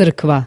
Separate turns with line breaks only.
crkva